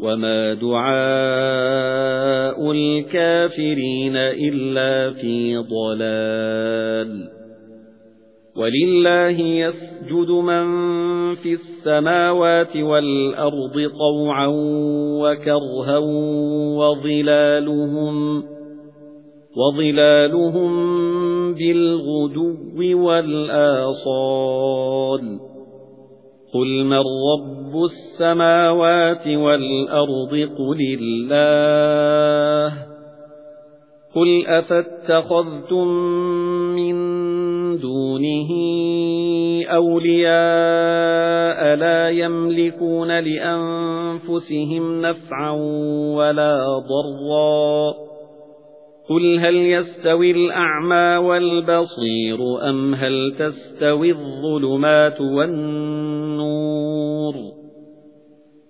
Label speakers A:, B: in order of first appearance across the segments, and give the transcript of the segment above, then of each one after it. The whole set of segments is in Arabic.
A: وَمَا دُعَاءُ الْكَافِرِينَ إِلَّا فِي ضَلَالٍ وَلِلَّهِ يَسْجُدُ مَن فِي السَّمَاوَاتِ وَالْأَرْضِ طَوْعًا وَكَرْهًا وَظِلَالُهُمْ وَظِلَالُهُم بِالْغُدُوِّ وَالْآصَالِ قُلْ مَن رَّبُّ السَّمَاوَاتِ وَالْأَرْضِ قُلِ اللَّهُ قُلْ أَفَاتَّخَذْتُم مِّن دُونِهِ أَوْلِيَاءَ لَا يَمْلِكُونَ لِأَنفُسِهِمْ نَفْعًا وَلَا ضَرًّا قُلْ هَلْ يَسْتَوِي الْأَعْمَى وَالْبَصِيرُ أَمْ هَلْ تَسْتَوِي الظُّلُمَاتُ وَالنُّورُ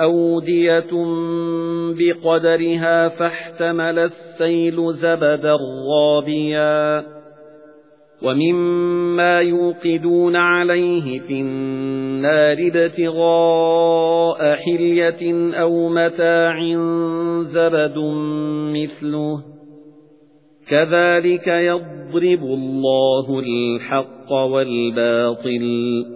A: أَوْدِيَةٌ بِقَدَرِهَا فَاحْتَمَلَ السَّيْلُ زَبَدًا رَّابِيًا. وَمِمَّا يُوقِدُونَ عَلَيْهِ فِي النَّارِ ابْتِغَاءَ حِلْيَةٍ أَوْ مَتَاعٍ زَبَدٌ مِثْلُهُ. كَذَلِكَ يَضْرِبُ اللَّهُ الْحَقَّ وَالْبَاطِلَ.